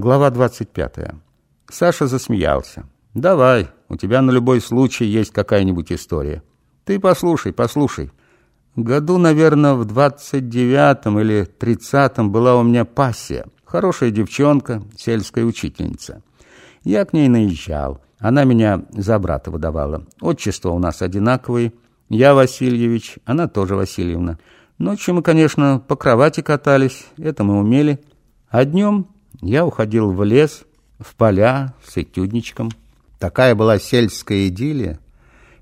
Глава 25. Саша засмеялся. «Давай, у тебя на любой случай есть какая-нибудь история. Ты послушай, послушай. Году, наверное, в двадцать девятом или тридцатом была у меня пассия. Хорошая девчонка, сельская учительница. Я к ней наезжал. Она меня за брата выдавала. Отчество у нас одинаковые. Я Васильевич, она тоже Васильевна. Ночью мы, конечно, по кровати катались, это мы умели. А днем я уходил в лес, в поля с этюдничком. Такая была сельская идиллия.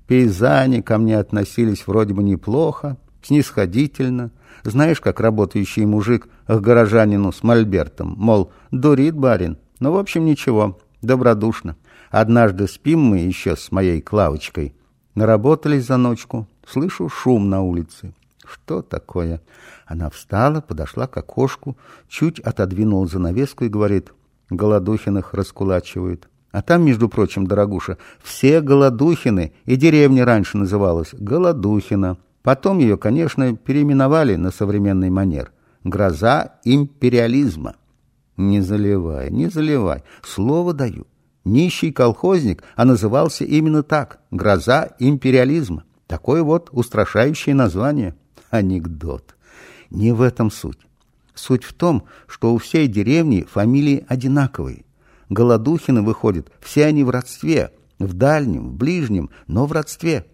Пейзане ко мне относились вроде бы неплохо, снисходительно. Знаешь, как работающий мужик к горожанину с мольбертом, мол, дурит барин. Ну, в общем, ничего, добродушно. Однажды спим мы еще с моей Клавочкой. Наработались за ночку. Слышу шум на улице. Что такое? Она встала, подошла к окошку, чуть отодвинула занавеску и говорит, голодухиных раскулачивают. А там, между прочим, дорогуша, все Голодухины, и деревня раньше называлась Голодухина. Потом ее, конечно, переименовали на современный манер. Гроза империализма. Не заливай, не заливай. Слово даю. Нищий колхозник, а назывался именно так. Гроза империализма. Такое вот устрашающее название. Анекдот. Не в этом суть. Суть в том, что у всей деревни фамилии одинаковые. Голодухины выходят, все они в родстве, в дальнем, в ближнем, но в родстве.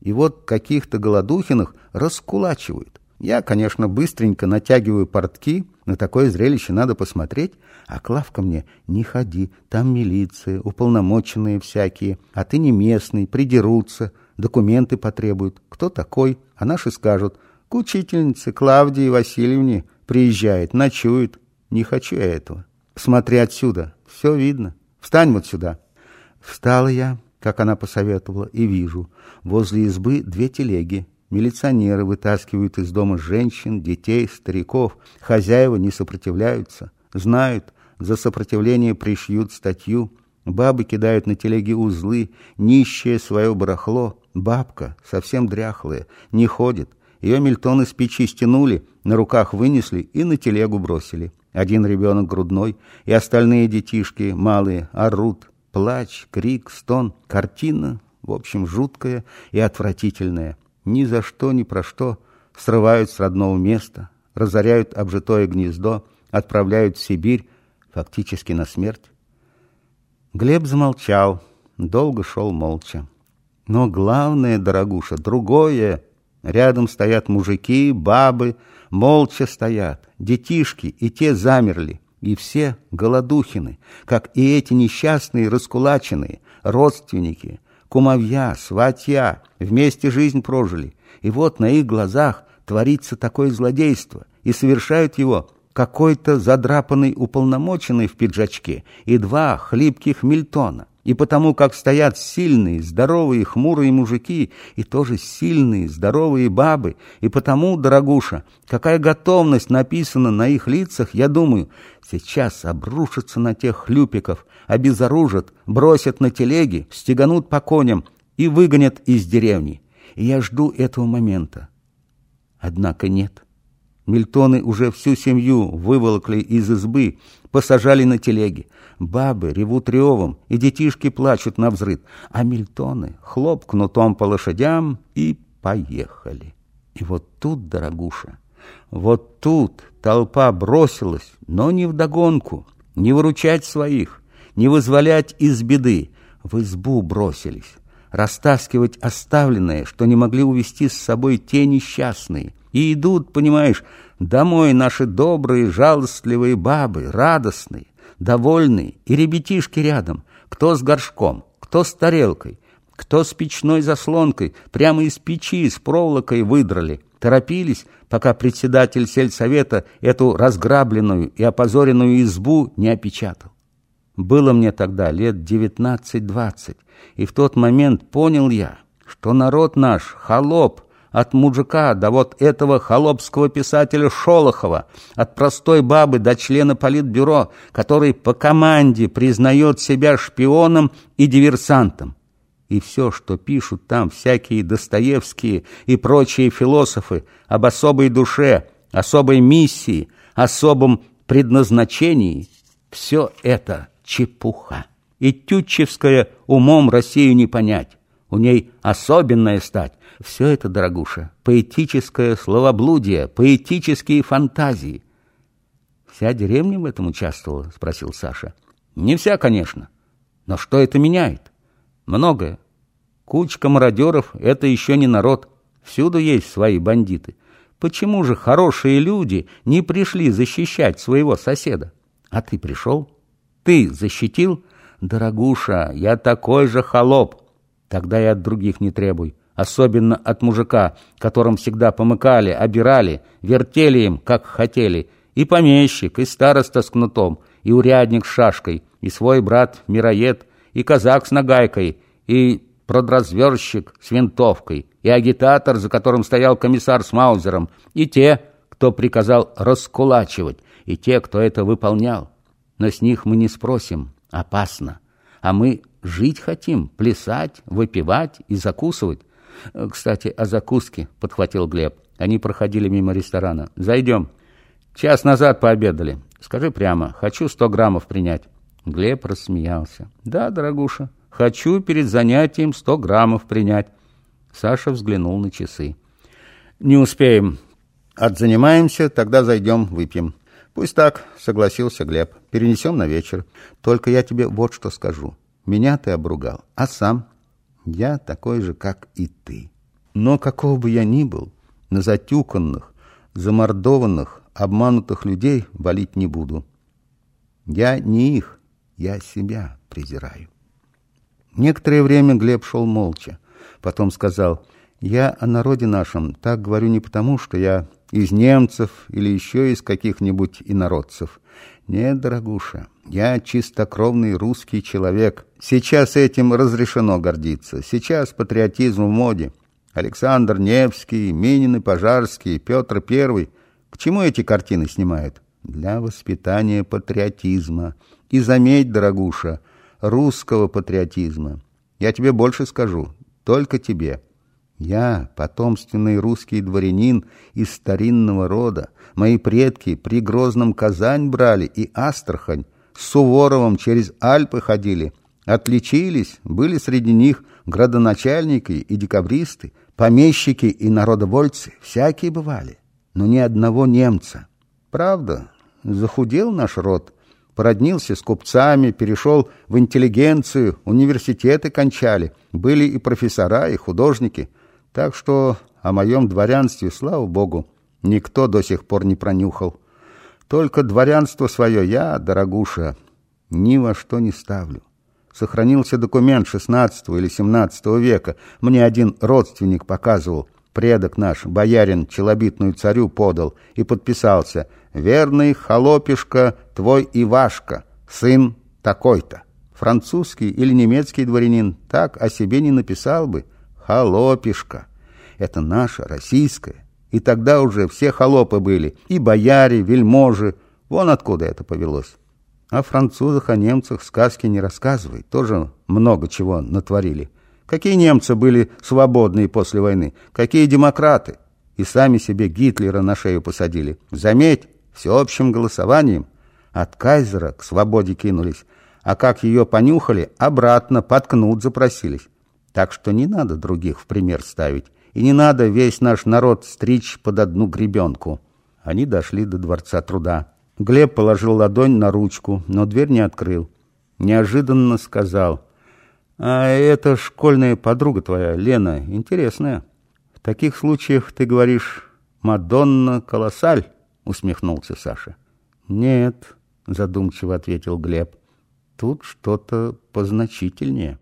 И вот каких-то Голодухиных раскулачивают. Я, конечно, быстренько натягиваю портки, на такое зрелище надо посмотреть, а Клавка мне «не ходи, там милиция, уполномоченные всякие, а ты не местный, придерутся, документы потребуют. Кто такой?» А наши скажут «к учительнице Клавдии Васильевне приезжает, ночует». Не хочу я этого. Смотри отсюда, все видно. Встань вот сюда. Встала я, как она посоветовала, и вижу. Возле избы две телеги. Милиционеры вытаскивают из дома женщин, детей, стариков. Хозяева не сопротивляются. Знают, за сопротивление пришьют статью. Бабы кидают на телеги узлы, нищее свое барахло. Бабка, совсем дряхлая, не ходит. Ее Мильтон из печи стянули, на руках вынесли и на телегу бросили. Один ребенок грудной, и остальные детишки, малые, орут. Плач, крик, стон, картина, в общем, жуткая и отвратительная. Ни за что, ни про что срывают с родного места, разоряют обжитое гнездо, отправляют в Сибирь, фактически на смерть. Глеб замолчал, долго шел молча. Но главное, дорогуша, другое. Рядом стоят мужики, бабы, молча стоят, детишки, и те замерли, и все голодухины, как и эти несчастные раскулаченные, родственники, кумовья, сватья, вместе жизнь прожили. И вот на их глазах творится такое злодейство, и совершают его какой-то задрапанный уполномоченный в пиджачке и два хлипких Мильтона. И потому как стоят сильные, здоровые, хмурые мужики, и тоже сильные, здоровые бабы, и потому, дорогуша, какая готовность написана на их лицах, я думаю, сейчас обрушатся на тех хлюпиков, обезоружат, бросят на телеги, стеганут по коням и выгонят из деревни. И я жду этого момента. Однако нет. Мильтоны уже всю семью выволокли из избы, посажали на телеги. Бабы ревут ревом, и детишки плачут на взрыв, а Мильтоны хлоп кнутом по лошадям и поехали. И вот тут, дорогуша, вот тут толпа бросилась, но не вдогонку, не выручать своих, не вызволять из беды, в избу бросились, растаскивать оставленное, что не могли увести с собой те несчастные. И идут, понимаешь, домой наши добрые, жалостливые бабы, радостные, довольные, и ребятишки рядом, кто с горшком, кто с тарелкой, кто с печной заслонкой, прямо из печи с проволокой выдрали. Торопились, пока председатель сельсовета эту разграбленную и опозоренную избу не опечатал. Было мне тогда лет девятнадцать-двадцать, и в тот момент понял я, что народ наш холоп, от мужика до вот этого холопского писателя Шолохова, от простой бабы до члена политбюро, который по команде признает себя шпионом и диверсантом. И все, что пишут там всякие Достоевские и прочие философы об особой душе, особой миссии, особом предназначении, Все это чепуха. И Тютчевская умом Россию не понять. У ней особенная стать. Все это, дорогуша, поэтическое словоблудие, поэтические фантазии. «Вся деревня в этом участвовала?» — спросил Саша. «Не вся, конечно. Но что это меняет? Многое. Кучка мародеров — это еще не народ. Всюду есть свои бандиты. Почему же хорошие люди не пришли защищать своего соседа? А ты пришел? Ты защитил? Дорогуша, я такой же холоп. Тогда и от других не требуй. Особенно от мужика, которым всегда помыкали, обирали, вертели им, как хотели. И помещик, и староста с кнутом, и урядник с шашкой, и свой брат-мироед, и казак с нагайкой, и продразверщик с винтовкой, и агитатор, за которым стоял комиссар с Маузером, и те, кто приказал раскулачивать, и те, кто это выполнял. Но с них мы не спросим, опасно. А мы жить хотим, плясать, выпивать и закусывать. Кстати, о закуске, подхватил Глеб. Они проходили мимо ресторана. Зайдем. Час назад пообедали. Скажи прямо, хочу сто граммов принять. Глеб рассмеялся. Да, дорогуша, хочу перед занятием сто граммов принять. Саша взглянул на часы. Не успеем. Отзанимаемся, тогда зайдем, выпьем. Пусть так, согласился Глеб. Перенесем на вечер. Только я тебе вот что скажу. Меня ты обругал, а сам я такой же, как и ты. Но какого бы я ни был, на затюканных, замордованных, обманутых людей валить не буду. Я не их, я себя презираю. Некоторое время Глеб шел молча. Потом сказал, я о народе нашем так говорю не потому, что я из немцев или еще из каких-нибудь инородцев. Нет, дорогуша, я чистокровный русский человек. Сейчас этим разрешено гордиться. Сейчас патриотизм в моде. Александр Невский, Минин и Пожарский, Петр Первый. К чему эти картины снимают? Для воспитания патриотизма. И заметь, дорогуша, русского патриотизма. Я тебе больше скажу, только тебе. Я потомственный русский дворянин из старинного рода. Мои предки при Грозном Казань брали и Астрахань. С Суворовым через Альпы ходили. Отличились, были среди них градоначальники и декабристы, помещики и народовольцы. Всякие бывали, но ни одного немца. Правда, захудел наш род, породнился с купцами, перешел в интеллигенцию, университеты кончали, были и профессора, и художники. Так что о моем дворянстве, слава богу, никто до сих пор не пронюхал. Только дворянство свое я, дорогуша, ни во что не ставлю. Сохранился документ XVI или XVII века. Мне один родственник показывал. Предок наш, боярин, челобитную царю подал и подписался «Верный холопишка твой Ивашка, сын такой-то». Французский или немецкий дворянин так о себе не написал бы. Холопишка. Это наша, российская. И тогда уже все холопы были, и бояре, вельможи. Вон откуда это повелось. О французах, о немцах сказки не рассказывай. Тоже много чего натворили. Какие немцы были свободные после войны? Какие демократы? И сами себе Гитлера на шею посадили. Заметь, всеобщим голосованием. От кайзера к свободе кинулись. А как ее понюхали, обратно подкнут запросились. Так что не надо других в пример ставить. И не надо весь наш народ стричь под одну гребенку. Они дошли до Дворца труда. Глеб положил ладонь на ручку, но дверь не открыл. Неожиданно сказал — а это школьная подруга твоя, Лена, интересная. В таких случаях ты говоришь «Мадонна колоссаль», усмехнулся Саша. Нет, задумчиво ответил Глеб. Тут что-то позначительнее.